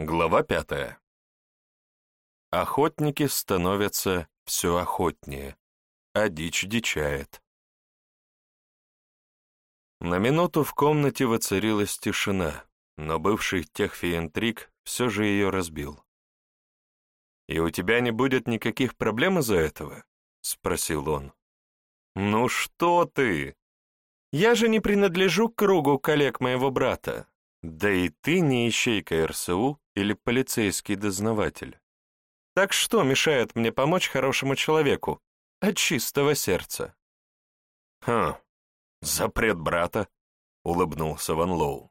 Глава пятая. Охотники становятся все охотнее, а дичь дичает. На минуту в комнате воцарилась тишина, но бывший техфиентрик все же ее разбил. «И у тебя не будет никаких проблем из-за этого?» — спросил он. «Ну что ты? Я же не принадлежу к кругу коллег моего брата. Да и ты не ищейка РСУ или полицейский дознаватель. Так что мешает мне помочь хорошему человеку от чистого сердца? Хм, запрет брата, улыбнулся Ван Лоу.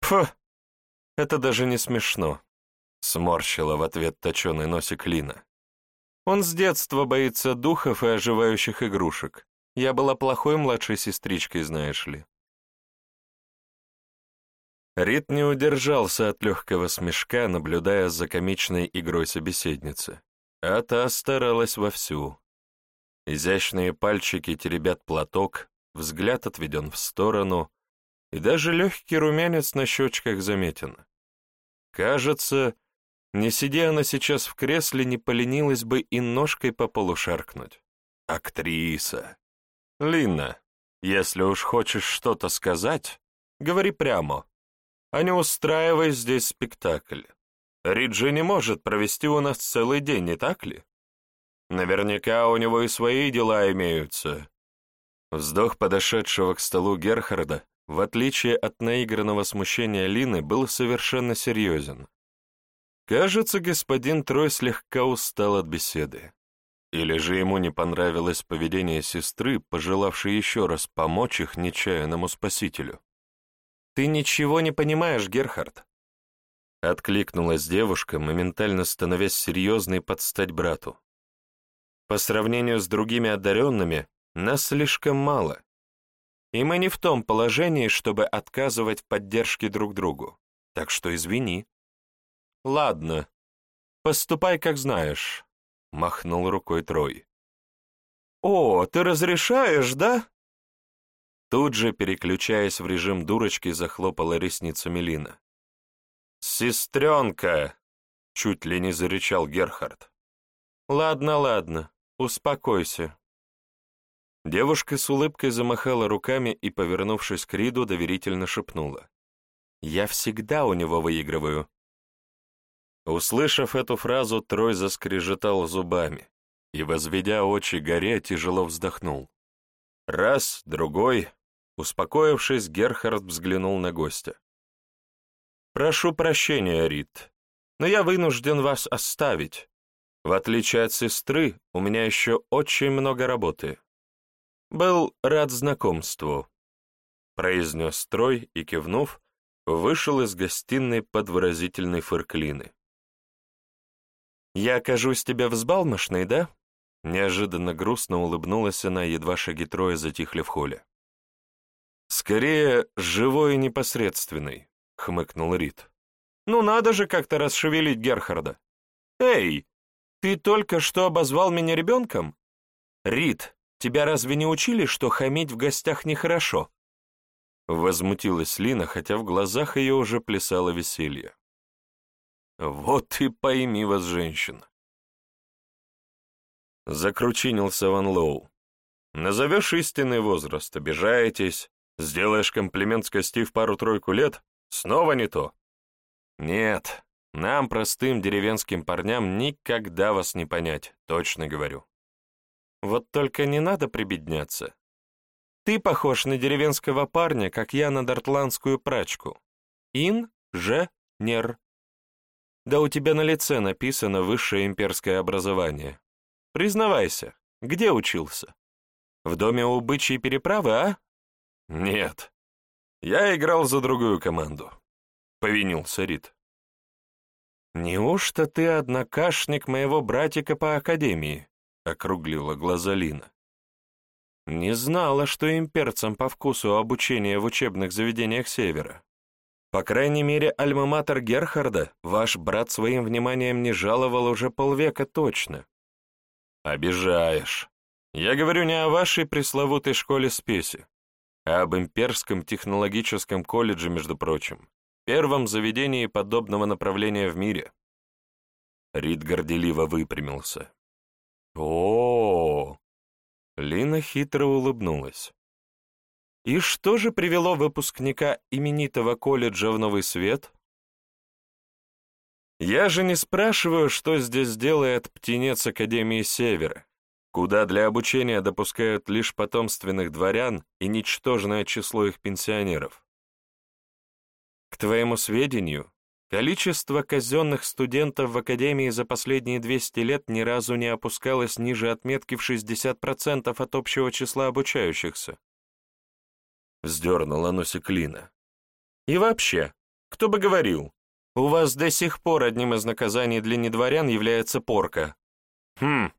Пф, это даже не смешно, сморщила в ответ точеный носик Лина. Он с детства боится духов и оживающих игрушек. Я была плохой младшей сестричкой, знаешь ли. Рид не удержался от легкого смешка, наблюдая за комичной игрой собеседницы. А та старалась вовсю. Изящные пальчики теребят платок, взгляд отведен в сторону, и даже легкий румянец на щечках заметен. Кажется, не сидя она сейчас в кресле, не поленилась бы и ножкой по полу шаркнуть. Актриса. Линна, если уж хочешь что-то сказать, говори прямо а не устраивай здесь спектакль. Риджи не может провести у нас целый день, не так ли? Наверняка у него и свои дела имеются. Вздох подошедшего к столу Герхарда, в отличие от наигранного смущения Лины, был совершенно серьезен. Кажется, господин Трой слегка устал от беседы. Или же ему не понравилось поведение сестры, пожелавшей еще раз помочь их нечаянному спасителю. «Ты ничего не понимаешь, Герхард!» Откликнулась девушка, моментально становясь серьезной под стать брату. «По сравнению с другими одаренными, нас слишком мало, и мы не в том положении, чтобы отказывать в поддержке друг другу, так что извини». «Ладно, поступай, как знаешь», — махнул рукой Трой. «О, ты разрешаешь, да?» Тут же, переключаясь в режим дурочки, захлопала ресницами Лина. «Сестренка!» — чуть ли не зарычал Герхард. «Ладно, ладно, успокойся». Девушка с улыбкой замахала руками и, повернувшись к Риду, доверительно шепнула. «Я всегда у него выигрываю». Услышав эту фразу, Трой заскрежетал зубами и, возведя очи горе, тяжело вздохнул. Раз, другой, Успокоившись, Герхард взглянул на гостя. «Прошу прощения, Рит, но я вынужден вас оставить. В отличие от сестры, у меня еще очень много работы. Был рад знакомству», — произнес Трой и, кивнув, вышел из гостиной под выразительной фырклины. «Я окажусь тебе взбалмошной, да?» Неожиданно грустно улыбнулась она, едва шаги Троя затихли в холле. «Скорее, живой и непосредственный», — хмыкнул Рид. «Ну надо же как-то расшевелить Герхарда. Эй, ты только что обозвал меня ребенком? Рид, тебя разве не учили, что хамить в гостях нехорошо?» Возмутилась Лина, хотя в глазах ее уже плясало веселье. «Вот и пойми вас, женщина!» Закручинился Ван Лоу. «Назовешь истинный возраст, обижаетесь, Сделаешь комплимент, скостив пару-тройку лет, снова не то. Нет, нам, простым деревенским парням, никогда вас не понять, точно говорю. Вот только не надо прибедняться. Ты похож на деревенского парня, как я на дартландскую прачку. Ин, же, нер. Да у тебя на лице написано высшее имперское образование. Признавайся, где учился? В доме у бычьей переправы, а? «Нет, я играл за другую команду», — повинился Рид. «Неужто ты однокашник моего братика по академии?» — округлила глаза Лина. «Не знала, что имперцам по вкусу обучение в учебных заведениях Севера. По крайней мере, альма-матер Герхарда ваш брат своим вниманием не жаловал уже полвека точно». «Обижаешь. Я говорю не о вашей пресловутой школе спеси а об имперском технологическом колледже, между прочим. первом заведении подобного направления в мире. Рид горделиво выпрямился. О, -о, -о, Лина хитро улыбнулась. И что же привело выпускника именитого колледжа в новый свет? Я же не спрашиваю, что здесь делает птенец Академии Севера, куда для обучения допускают лишь потомственных дворян и ничтожное число их пенсионеров. К твоему сведению, количество казенных студентов в Академии за последние 200 лет ни разу не опускалось ниже отметки в 60% от общего числа обучающихся. Вздернула носик Лина. И вообще, кто бы говорил, у вас до сих пор одним из наказаний для недворян является порка. Хм,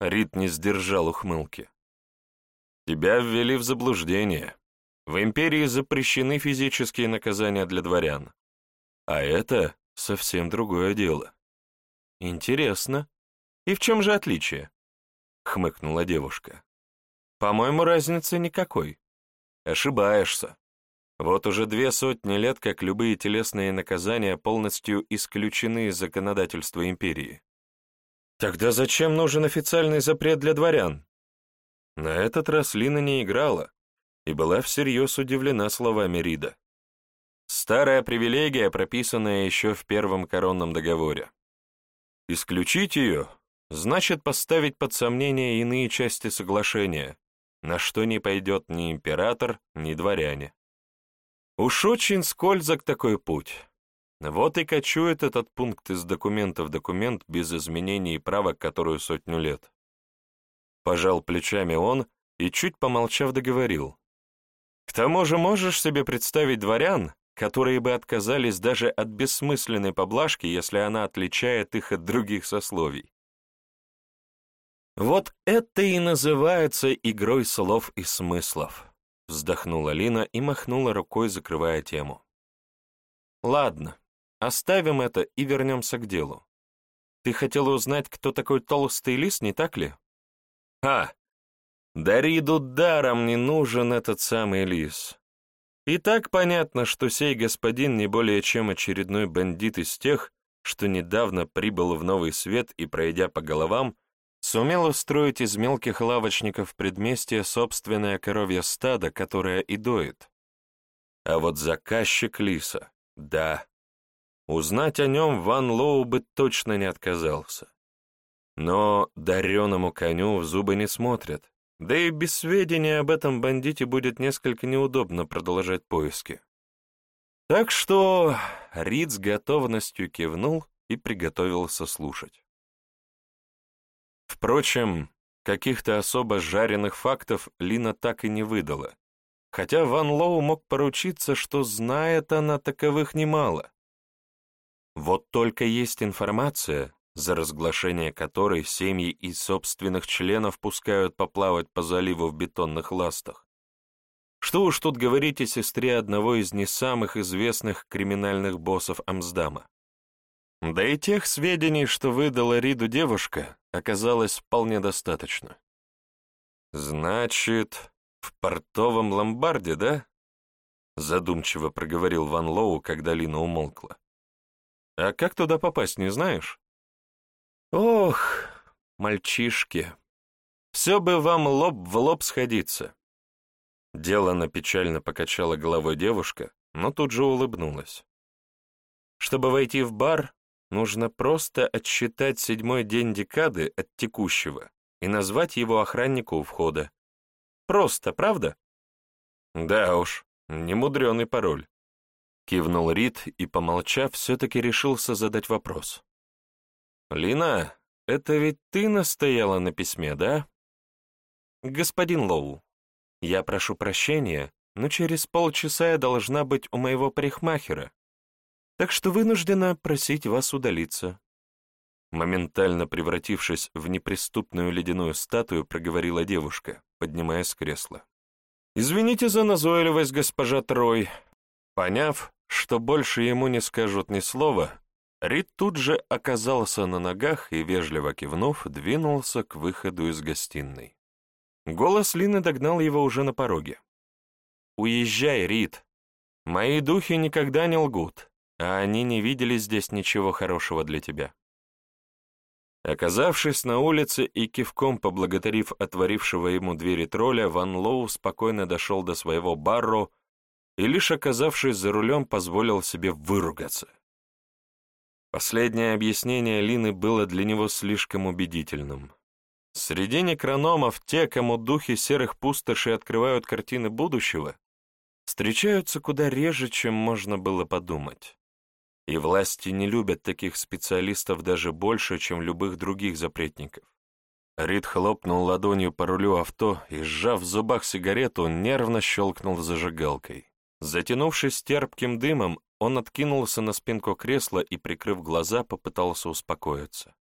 Рид не сдержал ухмылки. «Тебя ввели в заблуждение. В империи запрещены физические наказания для дворян. А это совсем другое дело». «Интересно. И в чем же отличие?» — хмыкнула девушка. «По-моему, разницы никакой. Ошибаешься. Вот уже две сотни лет, как любые телесные наказания полностью исключены из законодательства империи. Тогда зачем нужен официальный запрет для дворян? На этот раз Лина не играла и была всерьез удивлена словами Рида. Старая привилегия, прописанная еще в первом коронном договоре. Исключить ее значит поставить под сомнение иные части соглашения, на что не пойдет ни император, ни дворяне. Уж очень скользок такой путь. Вот и кочует этот пункт из документа в документ без изменений и правок которую сотню лет. Пожал плечами он и, чуть помолчав, договорил. К тому же можешь себе представить дворян, которые бы отказались даже от бессмысленной поблажки, если она отличает их от других сословий. Вот это и называется игрой слов и смыслов, вздохнула Лина и махнула рукой, закрывая тему. Ладно, Оставим это и вернемся к делу. Ты хотела узнать, кто такой толстый лис, не так ли? А, Дариду даром не нужен этот самый лис. И так понятно, что сей господин не более чем очередной бандит из тех, что недавно прибыл в Новый Свет и, пройдя по головам, сумел устроить из мелких лавочников предместья собственное коровье стадо, которое и доит. А вот заказчик лиса, да, Узнать о нем Ван Лоу бы точно не отказался. Но дареному коню в зубы не смотрят, да и без сведения об этом бандите будет несколько неудобно продолжать поиски. Так что Рид с готовностью кивнул и приготовился слушать. Впрочем, каких-то особо жареных фактов Лина так и не выдала, хотя Ван Лоу мог поручиться, что знает она таковых немало. Вот только есть информация, за разглашение которой семьи и собственных членов пускают поплавать по заливу в бетонных ластах. Что уж тут говорить о сестре одного из не самых известных криминальных боссов Амсдама. Да и тех сведений, что выдала Риду девушка, оказалось вполне достаточно. «Значит, в портовом ломбарде, да?» Задумчиво проговорил Ван Лоу, когда Лина умолкла. А как туда попасть, не знаешь? Ох, мальчишки, все бы вам лоб в лоб сходиться. Делано печально покачала головой девушка, но тут же улыбнулась. Чтобы войти в бар, нужно просто отсчитать седьмой день декады от текущего и назвать его охраннику у входа. Просто, правда? Да уж, немудренный пароль. Кивнул Рид и, помолчав, все-таки решился задать вопрос. «Лина, это ведь ты настояла на письме, да?» «Господин Лоу, я прошу прощения, но через полчаса я должна быть у моего парикмахера, так что вынуждена просить вас удалиться». Моментально превратившись в неприступную ледяную статую, проговорила девушка, поднимаясь с кресла. «Извините за назойливость, госпожа Трой. Поняв, что больше ему не скажут ни слова, Рид тут же оказался на ногах и, вежливо кивнув, двинулся к выходу из гостиной. Голос Лины догнал его уже на пороге. «Уезжай, Рид! мои духи никогда не лгут, а они не видели здесь ничего хорошего для тебя». Оказавшись на улице и кивком поблагодарив отворившего ему двери тролля, Ван Лоу спокойно дошел до своего барро и, лишь оказавшись за рулем, позволил себе выругаться. Последнее объяснение Лины было для него слишком убедительным. Среди некрономов те, кому духи серых пустошей открывают картины будущего, встречаются куда реже, чем можно было подумать. И власти не любят таких специалистов даже больше, чем любых других запретников. Рид хлопнул ладонью по рулю авто и, сжав в зубах сигарету, нервно щелкнул зажигалкой. Затянувшись терпким дымом, он откинулся на спинку кресла и, прикрыв глаза, попытался успокоиться.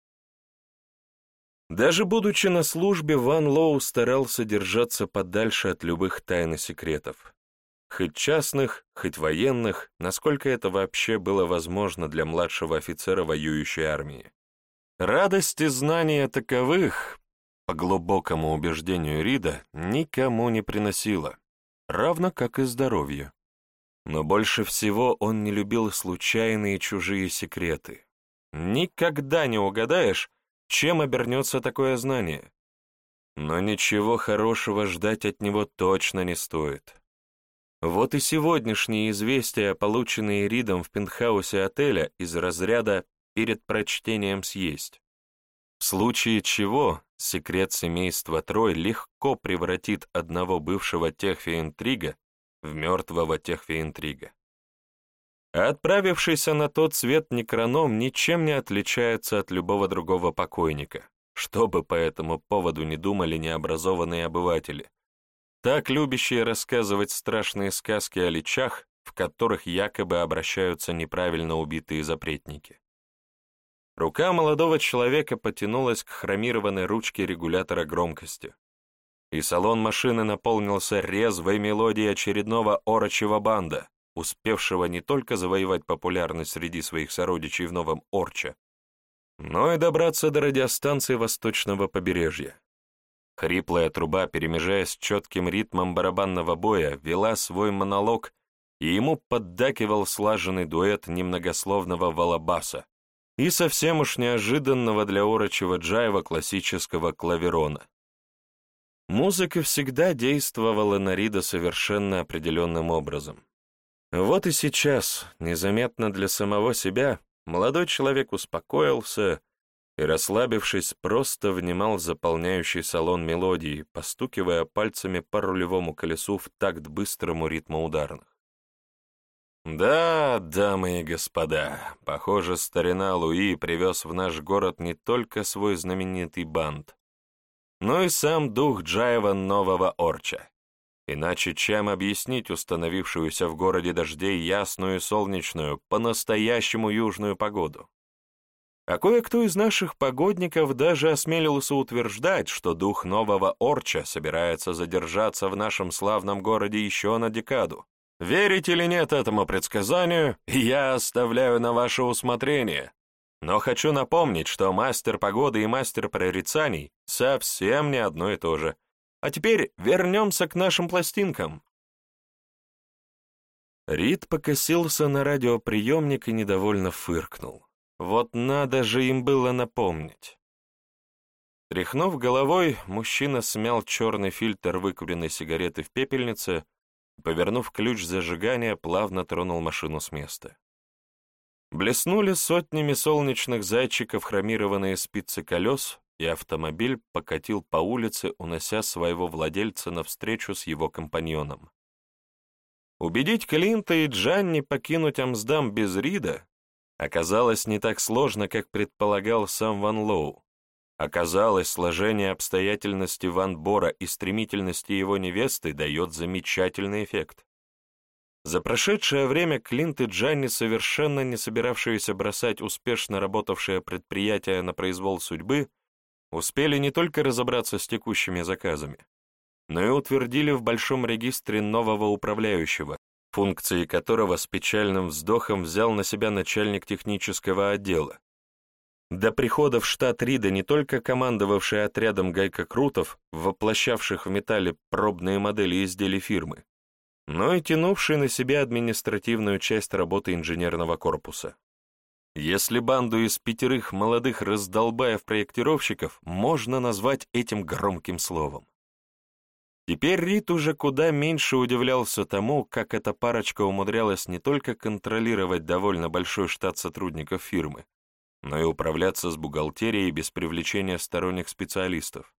Даже будучи на службе, Ван Лоу старался держаться подальше от любых тайн и секретов хоть частных, хоть военных, насколько это вообще было возможно для младшего офицера воюющей армии. Радости знания таковых, по глубокому убеждению Рида, никому не приносило, равно как и здоровье. Но больше всего он не любил случайные чужие секреты. Никогда не угадаешь, чем обернется такое знание. Но ничего хорошего ждать от него точно не стоит. Вот и сегодняшние известия, полученные Ридом в пентхаусе отеля из разряда «перед прочтением съесть». В случае чего секрет семейства Трой легко превратит одного бывшего техфи-интрига в мертвого техфи-интрига. Отправившийся на тот свет некроном ничем не отличается от любого другого покойника, что бы по этому поводу не думали необразованные обыватели, так любящие рассказывать страшные сказки о личах, в которых якобы обращаются неправильно убитые запретники. Рука молодого человека потянулась к хромированной ручке регулятора громкости, и салон машины наполнился резвой мелодией очередного орочего банда, успевшего не только завоевать популярность среди своих сородичей в Новом Орче, но и добраться до радиостанции восточного побережья. Хриплая труба, перемежаясь четким ритмом барабанного боя, вела свой монолог, и ему поддакивал слаженный дуэт немногословного валабаса и совсем уж неожиданного для орочего джайва классического клаверона. Музыка всегда действовала на Рида совершенно определенным образом. Вот и сейчас, незаметно для самого себя, молодой человек успокоился, и, расслабившись, просто внимал заполняющий салон мелодии, постукивая пальцами по рулевому колесу в такт быстрому ритму ударных. Да, дамы и господа, похоже, старина Луи привез в наш город не только свой знаменитый банд, но и сам дух Джаева Нового Орча. Иначе чем объяснить установившуюся в городе дождей ясную и солнечную, по-настоящему южную погоду? А кое-кто из наших погодников даже осмелился утверждать, что дух нового Орча собирается задержаться в нашем славном городе еще на декаду. Верить или нет этому предсказанию, я оставляю на ваше усмотрение. Но хочу напомнить, что мастер погоды и мастер прорицаний совсем не одно и то же. А теперь вернемся к нашим пластинкам. Рид покосился на радиоприемник и недовольно фыркнул. Вот надо же им было напомнить. Тряхнув головой, мужчина смял черный фильтр выкуренной сигареты в пепельнице и, повернув ключ зажигания, плавно тронул машину с места. Блеснули сотнями солнечных зайчиков хромированные спицы колес, и автомобиль покатил по улице, унося своего владельца навстречу с его компаньоном. Убедить Клинта и Джанни покинуть Амсдам без Рида оказалось не так сложно, как предполагал сам Ван Лоу. Оказалось, сложение обстоятельности Ван Бора и стремительности его невесты дает замечательный эффект. За прошедшее время Клинт и Джанни, совершенно не собиравшиеся бросать успешно работавшее предприятие на произвол судьбы, успели не только разобраться с текущими заказами, но и утвердили в большом регистре нового управляющего, функции которого с печальным вздохом взял на себя начальник технического отдела. До прихода в штат Рида не только командовавший отрядом гайкокрутов, воплощавших в металле пробные модели изделий фирмы, но и тянувший на себя административную часть работы инженерного корпуса. Если банду из пятерых молодых раздолбаев-проектировщиков можно назвать этим громким словом. Теперь Рит уже куда меньше удивлялся тому, как эта парочка умудрялась не только контролировать довольно большой штат сотрудников фирмы, но и управляться с бухгалтерией без привлечения сторонних специалистов.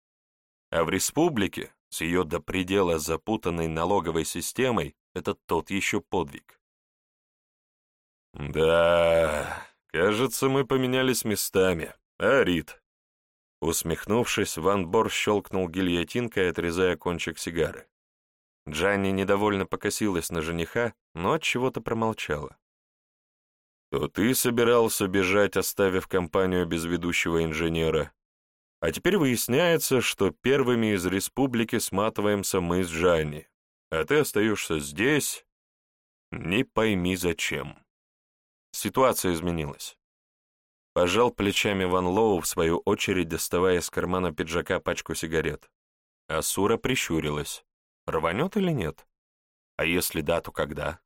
А в республике, с ее до предела запутанной налоговой системой, это тот еще подвиг. «Да, кажется, мы поменялись местами. А, Рит?» Усмехнувшись, Ван Бор щелкнул гильотинкой, отрезая кончик сигары. Джанни недовольно покосилась на жениха, но от чего-то промолчала. «То ты собирался бежать, оставив компанию без ведущего инженера, а теперь выясняется, что первыми из республики сматываемся мы с Жанни, а ты остаешься здесь, не пойми зачем. Ситуация изменилась. Пожал плечами Ван Лоу, в свою очередь доставая из кармана пиджака пачку сигарет. Асура прищурилась. Рванет или нет? А если да, то когда?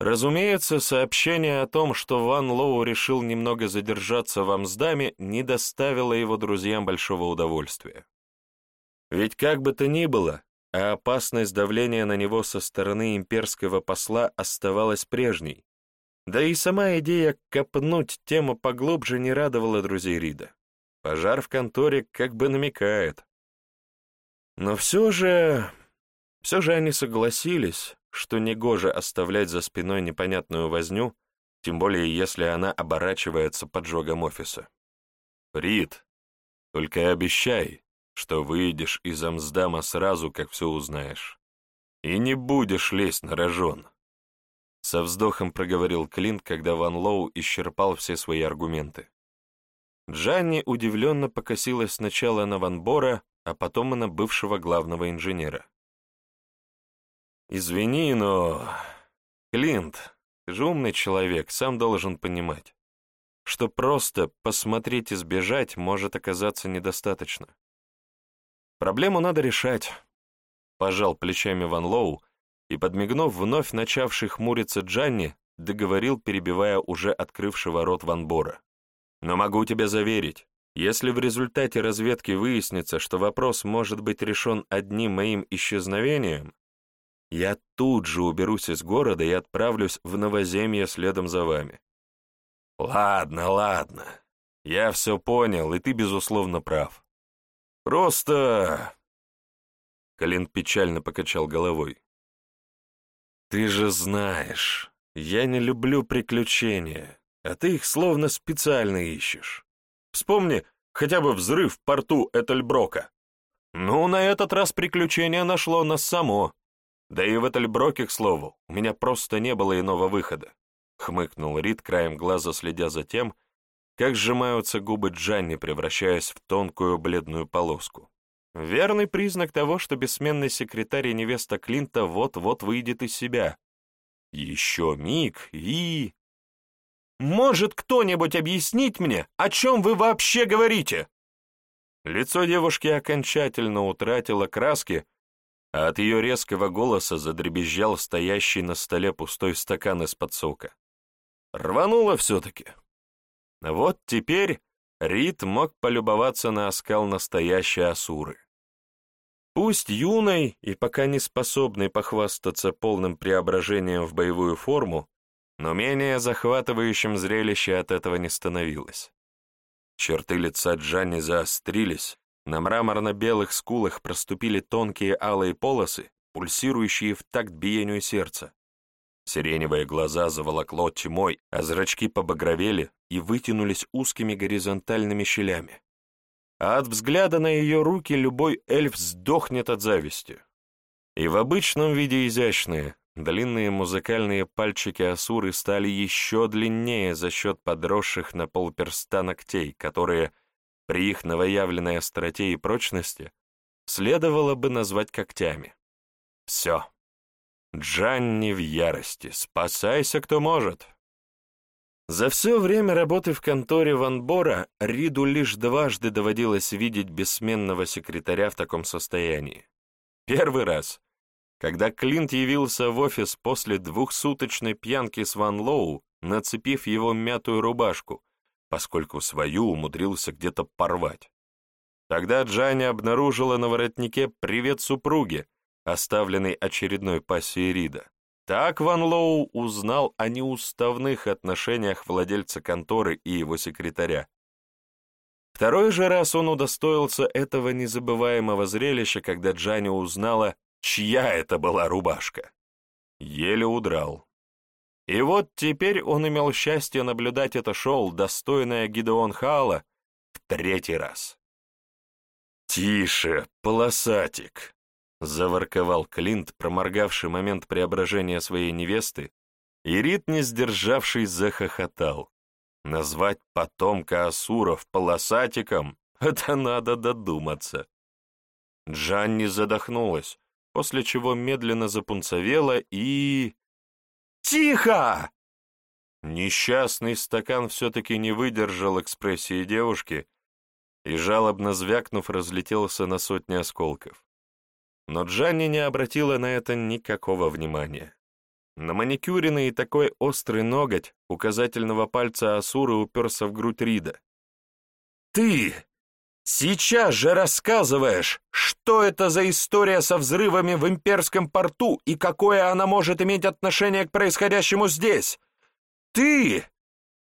Разумеется, сообщение о том, что Ван Лоу решил немного задержаться в Амсдаме, не доставило его друзьям большого удовольствия. Ведь как бы то ни было, а опасность давления на него со стороны имперского посла оставалась прежней, да и сама идея копнуть тему поглубже не радовала друзей Рида. Пожар в конторе как бы намекает. Но все же... Все же они согласились, что негоже оставлять за спиной непонятную возню, тем более если она оборачивается поджогом офиса. «Рид, только обещай, что выйдешь из Амсдама сразу, как все узнаешь, и не будешь лезть на рожон», — со вздохом проговорил Клинт, когда Ван Лоу исчерпал все свои аргументы. Джанни удивленно покосилась сначала на Ван Бора, а потом и на бывшего главного инженера. Извини, но... Клинт, ты же умный человек, сам должен понимать, что просто посмотреть и сбежать может оказаться недостаточно. Проблему надо решать. Пожал плечами Ван Лоу и, подмигнув вновь начавший хмуриться Джанни, договорил, перебивая уже открывшего рот Ван Бора. Но могу тебя заверить, если в результате разведки выяснится, что вопрос может быть решен одним моим исчезновением, я тут же уберусь из города и отправлюсь в новоземье следом за вами. Ладно, ладно. Я все понял, и ты, безусловно, прав. Просто... Калин печально покачал головой. Ты же знаешь, я не люблю приключения, а ты их словно специально ищешь. Вспомни хотя бы взрыв в порту Этельброка. Ну, на этот раз приключение нашло нас само. Да и в Этельброке, к слову, у меня просто не было иного выхода. Хмыкнул Рид, краем глаза следя за тем, как сжимаются губы Джанни, превращаясь в тонкую бледную полоску. Верный признак того, что бессменный секретарь и невеста Клинта вот-вот выйдет из себя. Еще миг и... «Может кто-нибудь объяснить мне, о чем вы вообще говорите?» Лицо девушки окончательно утратило краски, а от ее резкого голоса задребезжал стоящий на столе пустой стакан из-под сока. Рвануло все-таки. Вот теперь Рид мог полюбоваться на оскал настоящей Асуры. Пусть юной и пока не способной похвастаться полным преображением в боевую форму, но менее захватывающим зрелище от этого не становилось. Черты лица Джанни заострились, на мраморно-белых скулах проступили тонкие алые полосы, пульсирующие в такт биению сердца. Сиреневые глаза заволокло тьмой, а зрачки побагровели и вытянулись узкими горизонтальными щелями. А от взгляда на ее руки любой эльф сдохнет от зависти. И в обычном виде изящные, длинные музыкальные пальчики Асуры стали еще длиннее за счет подросших на полперста ногтей, которые — при их новоявленной остроте и прочности следовало бы назвать когтями. Все. Джанни в ярости. Спасайся, кто может. За все время работы в конторе Ван Бора Риду лишь дважды доводилось видеть бессменного секретаря в таком состоянии. Первый раз, Когда Клинт явился в офис после двухсуточной пьянки с Ван Лоу, нацепив его мятую рубашку, поскольку свою умудрился где-то порвать. Тогда Джанни обнаружила на воротнике «Привет супруге», оставленный очередной пассией Рида. Так Ван Лоу узнал о неуставных отношениях владельца конторы и его секретаря. Второй же раз он удостоился этого незабываемого зрелища, когда Джанни узнала, чья это была рубашка. Еле удрал. И вот теперь он имел счастье наблюдать это шоу, достойное Гидеон Хаала, в третий раз. «Тише, полосатик!» — заворковал Клинт, проморгавший момент преображения своей невесты, и Рит, не сдержавшись, захохотал. Назвать потомка Асуров полосатиком — это надо додуматься. Джанни задохнулась, после чего медленно запунцовела и... «Тихо!» Несчастный стакан все-таки не выдержал экспрессии девушки и, жалобно звякнув, разлетелся на сотни осколков. Но Джанни не обратила на это никакого внимания. На маникюренный и такой острый ноготь указательного пальца Асуры уперся в грудь Рида. «Ты сейчас же рассказываешь, что это за история со взрывами в имперском порту и какое она может иметь отношение к происходящему здесь? Ты...»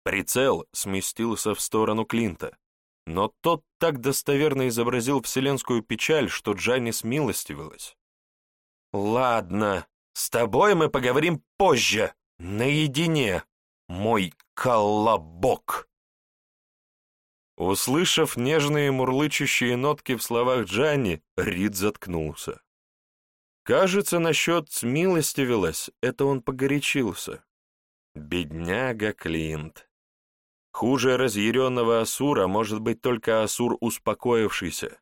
Прицел сместился в сторону Клинта. Но тот так достоверно изобразил вселенскую печаль, что Джанни смилостивилась. «Ладно, с тобой мы поговорим позже, наедине, мой колобок!» Услышав нежные мурлычущие нотки в словах Джанни, Рид заткнулся. Кажется, насчет смилостивилась, это он погорячился. Бедняга Клинт. Хуже разъяренного Асура может быть только Асур успокоившийся.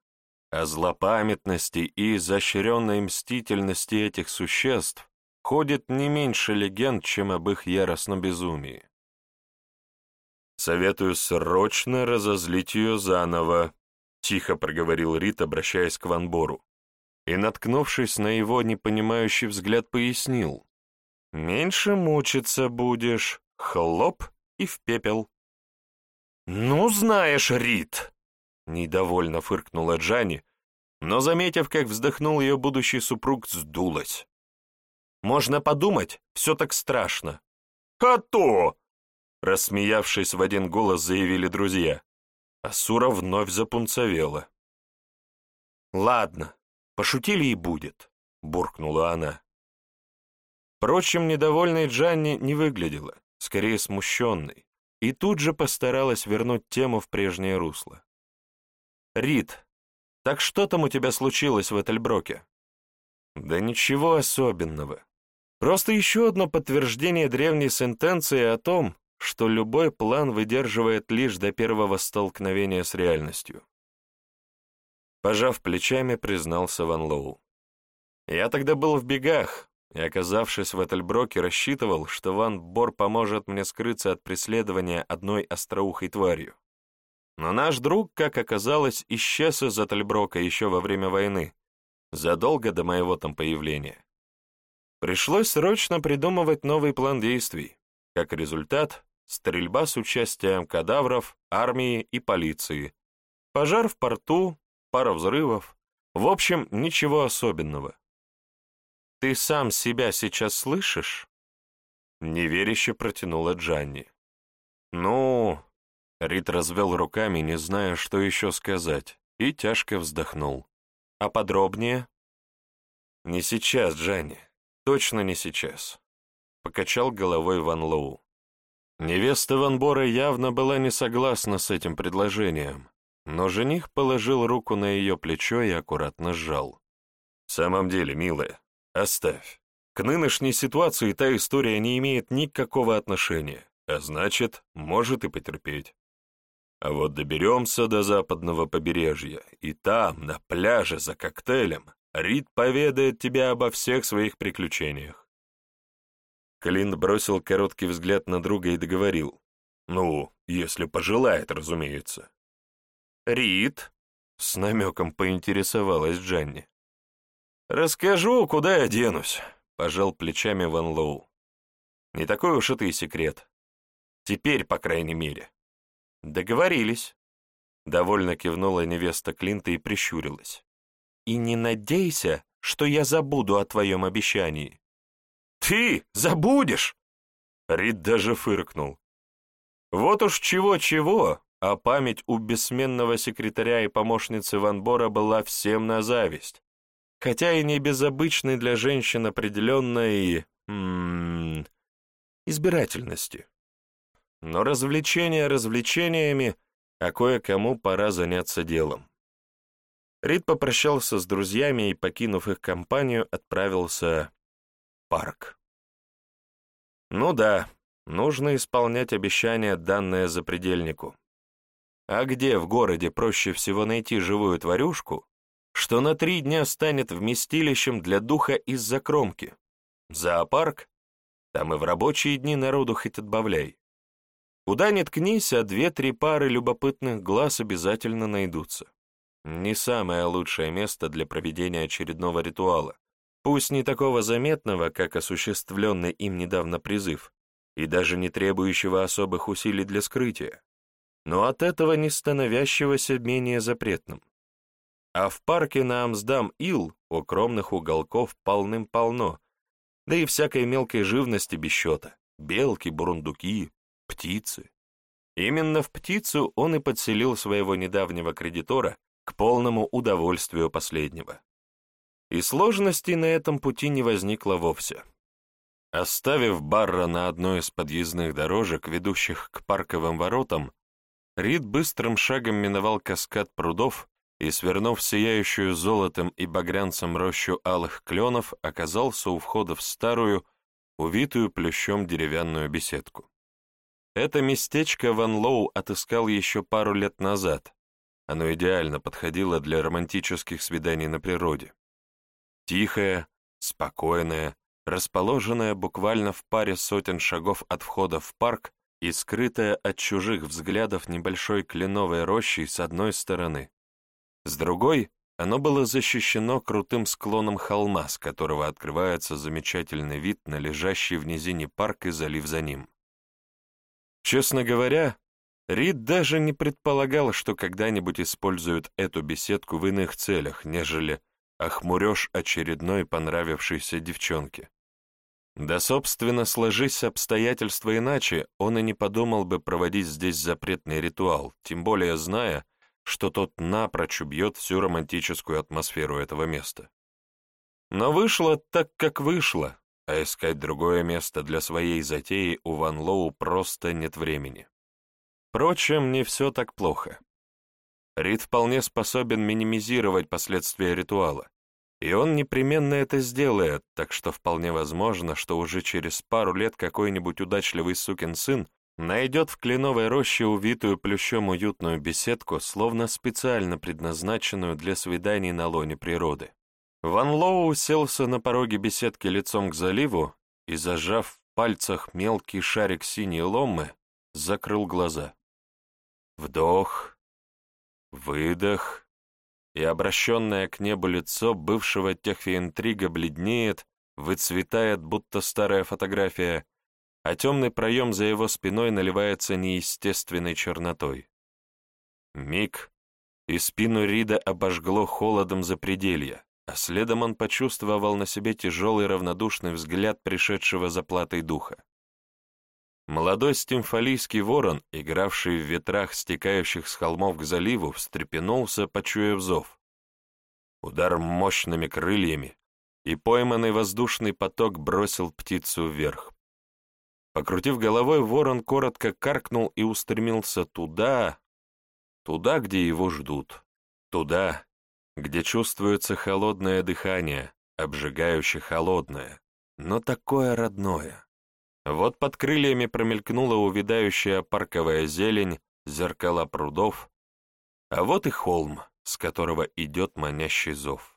О злопамятности и изощренной мстительности этих существ ходит не меньше легенд, чем об их яростном безумии. «Советую срочно разозлить ее заново», — тихо проговорил Рит, обращаясь к Ванбору, и, наткнувшись на его непонимающий взгляд, пояснил. «Меньше мучиться будешь, хлоп и в пепел». «Ну, знаешь, Рит!» — недовольно фыркнула Джанни, но, заметив, как вздохнул ее будущий супруг, сдулась. «Можно подумать, все так страшно». «А то!» — рассмеявшись в один голос, заявили друзья. Асура вновь запунцовела. «Ладно, пошутили и будет», — буркнула она. Впрочем, недовольной Джанни не выглядела, скорее смущенной и тут же постаралась вернуть тему в прежнее русло. «Рит, так что там у тебя случилось в Этельброке?» «Да ничего особенного. Просто еще одно подтверждение древней сентенции о том, что любой план выдерживает лишь до первого столкновения с реальностью». Пожав плечами, признался Ван Лоу. «Я тогда был в бегах, и, оказавшись в Этельброке, рассчитывал, что Ван Бор поможет мне скрыться от преследования одной остроухой тварью. Но наш друг, как оказалось, исчез из Этельброка еще во время войны, задолго до моего там появления. Пришлось срочно придумывать новый план действий. Как результат, стрельба с участием кадавров, армии и полиции, пожар в порту, пара взрывов. В общем, ничего особенного. «Ты сам себя сейчас слышишь?» Неверяще протянула Джанни. «Ну...» Рит развел руками, не зная, что еще сказать, и тяжко вздохнул. «А подробнее?» «Не сейчас, Джанни. Точно не сейчас», — покачал головой Ван Лоу. Невеста Ван Бора явно была не согласна с этим предложением, но жених положил руку на ее плечо и аккуратно сжал. «В самом деле, милая, Оставь. К нынешней ситуации та история не имеет никакого отношения, а значит, может и потерпеть. А вот доберемся до западного побережья, и там, на пляже за коктейлем, Рид поведает тебе обо всех своих приключениях. Клинт бросил короткий взгляд на друга и договорил. Ну, если пожелает, разумеется. «Рид?» — с намеком поинтересовалась Джанни. «Расскажу, куда я денусь», — пожал плечами Ван Лоу. «Не такой уж и секрет. Теперь, по крайней мере». «Договорились», — довольно кивнула невеста Клинта и прищурилась. «И не надейся, что я забуду о твоем обещании». «Ты забудешь?» Рид даже фыркнул. Вот уж чего-чего, а память у бессменного секретаря и помощницы Ван Бора была всем на зависть, хотя и не без обычной для женщин определенной... Избирательности. Но развлечения развлечениями, а кое-кому пора заняться делом. Рид попрощался с друзьями и, покинув их компанию, отправился в парк. Ну да, нужно исполнять обещание, данное запредельнику. А где в городе проще всего найти живую тварюшку, что на три дня станет вместилищем для духа из-за кромки? Зоопарк? Там и в рабочие дни народу хоть отбавляй. Куда ни ткнись, а две-три пары любопытных глаз обязательно найдутся. Не самое лучшее место для проведения очередного ритуала, пусть не такого заметного, как осуществленный им недавно призыв, и даже не требующего особых усилий для скрытия, но от этого не становящегося менее запретным. А в парке на Амсдам-Ил укромных уголков полным-полно, да и всякой мелкой живности без счета, белки, бурундуки, птицы. Именно в птицу он и подселил своего недавнего кредитора к полному удовольствию последнего. И сложностей на этом пути не возникло вовсе. Оставив Барра на одной из подъездных дорожек, ведущих к парковым воротам, Рид быстрым шагом миновал каскад прудов и, свернув сияющую золотом и багрянцем рощу алых кленов, оказался у входа в старую, увитую плющом деревянную беседку. Это местечко Ван Лоу отыскал еще пару лет назад. Оно идеально подходило для романтических свиданий на природе. Тихая, спокойная, расположенная буквально в паре сотен шагов от входа в парк и скрытая от чужих взглядов небольшой кленовой рощей с одной стороны. С другой оно было защищено крутым склоном холма, с которого открывается замечательный вид на лежащий в низине парк и залив за ним. Честно говоря, Рид даже не предполагал, что когда-нибудь используют эту беседку в иных целях, нежели охмурешь очередной понравившейся девчонке. Да, собственно, сложись обстоятельства иначе, он и не подумал бы проводить здесь запретный ритуал, тем более зная, что тот напрочь убьет всю романтическую атмосферу этого места. Но вышло так, как вышло, а искать другое место для своей затеи у Ван Лоу просто нет времени. Впрочем, не все так плохо. Рид вполне способен минимизировать последствия ритуала, и он непременно это сделает, так что вполне возможно, что уже через пару лет какой-нибудь удачливый сукин сын найдет в кленовой роще увитую плющом уютную беседку, словно специально предназначенную для свиданий на лоне природы. Ван Лоу уселся на пороге беседки лицом к заливу и, зажав в пальцах мелкий шарик синей ломмы, закрыл глаза. Вдох, Выдох, и обращенное к небу лицо бывшего техфиинтрига бледнеет, выцветает, будто старая фотография, а темный проем за его спиной наливается неестественной чернотой. Миг, и спину Рида обожгло холодом запределья, а следом он почувствовал на себе тяжелый равнодушный взгляд пришедшего за платой духа. Молодой стимфалийский ворон, игравший в ветрах, стекающих с холмов к заливу, встрепенулся, почуяв зов. Удар мощными крыльями, и пойманный воздушный поток бросил птицу вверх. Покрутив головой, ворон коротко каркнул и устремился туда, туда, где его ждут, туда, где чувствуется холодное дыхание, обжигающе холодное, но такое родное. Вот под крыльями промелькнула увядающая парковая зелень, зеркала прудов, а вот и холм, с которого идет манящий зов.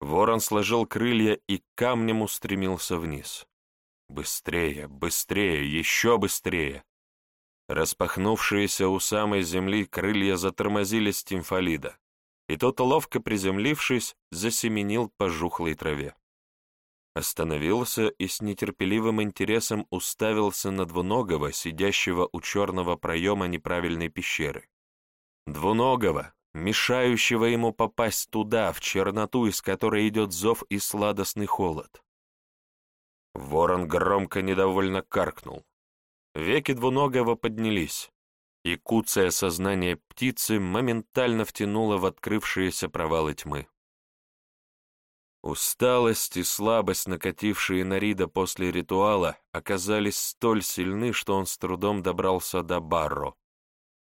Ворон сложил крылья и камнем устремился вниз. Быстрее, быстрее, еще быстрее. Распахнувшиеся у самой земли крылья затормозили стимфолида. и тот, ловко приземлившись, засеменил по жухлой траве. Остановился и с нетерпеливым интересом уставился на двуногого, сидящего у черного проема неправильной пещеры. Двуногого, мешающего ему попасть туда, в черноту, из которой идет зов и сладостный холод. Ворон громко недовольно каркнул. Веки двуногого поднялись, и куцая сознание птицы моментально втянуло в открывшиеся провалы тьмы. Усталость и слабость, накатившие на Рида после ритуала, оказались столь сильны, что он с трудом добрался до Барро.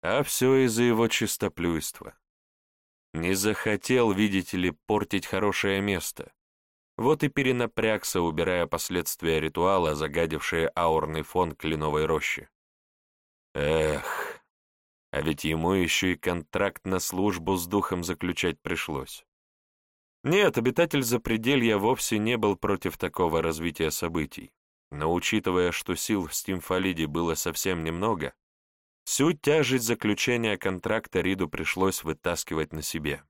А все из-за его чистоплюйства. Не захотел, видите ли, портить хорошее место. Вот и перенапрягся, убирая последствия ритуала, загадившие аурный фон кленовой рощи. Эх, а ведь ему еще и контракт на службу с духом заключать пришлось. Нет, обитатель Запределья вовсе не был против такого развития событий, но учитывая, что сил в Стимфалиде было совсем немного, всю тяжесть заключения контракта Риду пришлось вытаскивать на себе.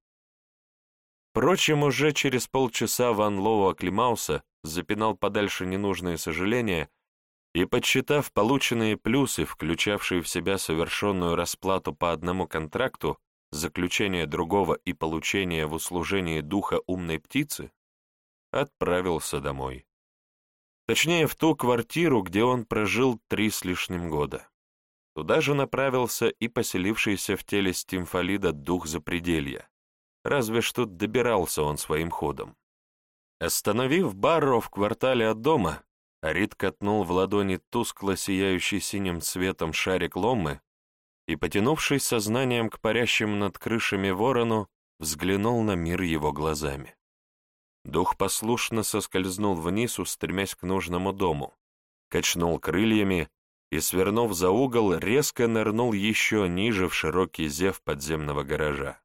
Впрочем, уже через полчаса Ван Лоу оклемался, запинал подальше ненужные сожаления и, подсчитав полученные плюсы, включавшие в себя совершенную расплату по одному контракту, заключение другого и получение в услужении духа умной птицы, отправился домой. Точнее, в ту квартиру, где он прожил три с лишним года. Туда же направился и поселившийся в теле стимфолида дух запределья. Разве что добирался он своим ходом. Остановив Барро в квартале от дома, Рид катнул в ладони тускло сияющий синим цветом шарик ломмы и, потянувшись сознанием к парящим над крышами ворону, взглянул на мир его глазами. Дух послушно соскользнул вниз, устремясь к нужному дому, качнул крыльями и, свернув за угол, резко нырнул еще ниже в широкий зев подземного гаража.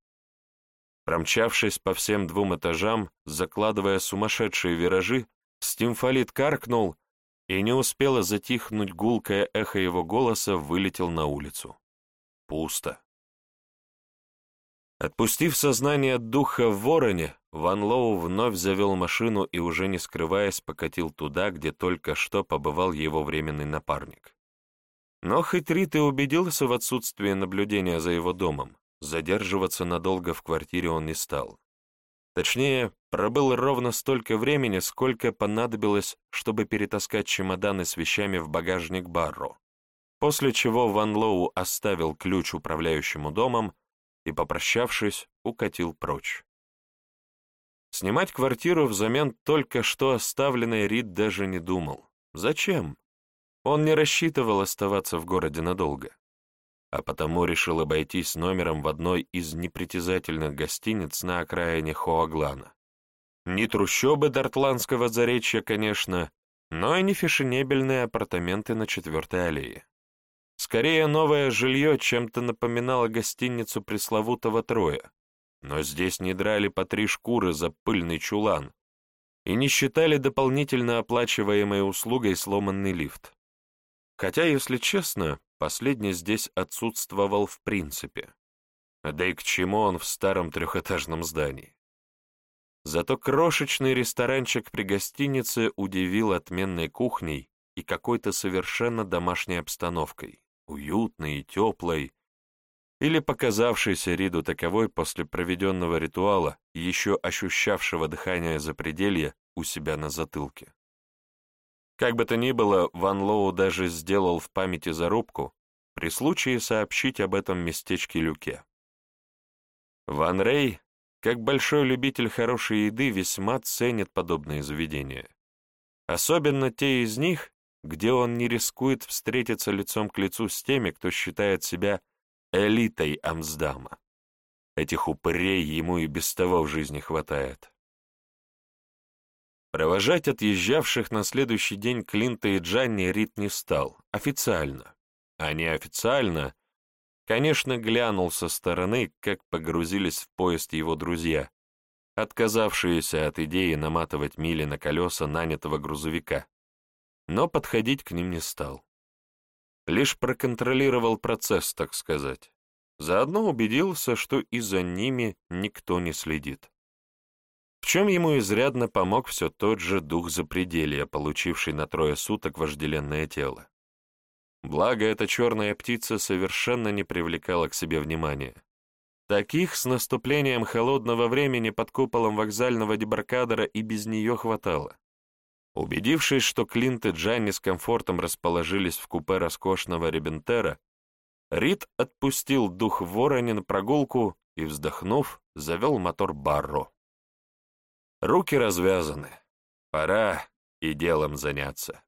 Промчавшись по всем двум этажам, закладывая сумасшедшие виражи, Стимфалит каркнул, и не успело затихнуть гулкое эхо его голоса, вылетел на улицу. Пусто. Отпустив сознание духа в вороне, Ван Лоу вновь завел машину и, уже не скрываясь, покатил туда, где только что побывал его временный напарник. Но хоть Рит и убедился в отсутствии наблюдения за его домом, задерживаться надолго в квартире он не стал. Точнее, пробыл ровно столько времени, сколько понадобилось, чтобы перетаскать чемоданы с вещами в багажник Барро после чего Ван Лоу оставил ключ управляющему домом и, попрощавшись, укатил прочь. Снимать квартиру взамен только что оставленной Рид даже не думал. Зачем? Он не рассчитывал оставаться в городе надолго, а потому решил обойтись номером в одной из непритязательных гостиниц на окраине Хоаглана. Не трущобы Дартландского заречья, конечно, но и не фешенебельные апартаменты на четвертой аллее. Скорее, новое жилье чем-то напоминало гостиницу пресловутого Троя, но здесь не драли по три шкуры за пыльный чулан и не считали дополнительно оплачиваемой услугой сломанный лифт. Хотя, если честно, последний здесь отсутствовал в принципе. Да и к чему он в старом трехэтажном здании? Зато крошечный ресторанчик при гостинице удивил отменной кухней и какой-то совершенно домашней обстановкой уютной и теплой, или показавшейся Риду таковой после проведенного ритуала, еще ощущавшего дыхание запределья у себя на затылке. Как бы то ни было, Ван Лоу даже сделал в памяти зарубку при случае сообщить об этом местечке Люке. Ван Рей, как большой любитель хорошей еды, весьма ценит подобные заведения. Особенно те из них, где он не рискует встретиться лицом к лицу с теми, кто считает себя элитой Амсдама. Этих упырей ему и без того в жизни хватает. Провожать отъезжавших на следующий день Клинта и Джанни Рид не стал, официально. А неофициально, конечно, глянул со стороны, как погрузились в поезд его друзья, отказавшиеся от идеи наматывать мили на колеса нанятого грузовика но подходить к ним не стал. Лишь проконтролировал процесс, так сказать. Заодно убедился, что и за ними никто не следит. В чем ему изрядно помог все тот же дух запределья, получивший на трое суток вожделенное тело. Благо, эта черная птица совершенно не привлекала к себе внимания. Таких с наступлением холодного времени под куполом вокзального дебаркадера и без нее хватало. Убедившись, что Клинт и Джанни с комфортом расположились в купе роскошного Ребентера, Рид отпустил дух в вороне на прогулку и, вздохнув, завел мотор Барро. Руки развязаны. Пора и делом заняться.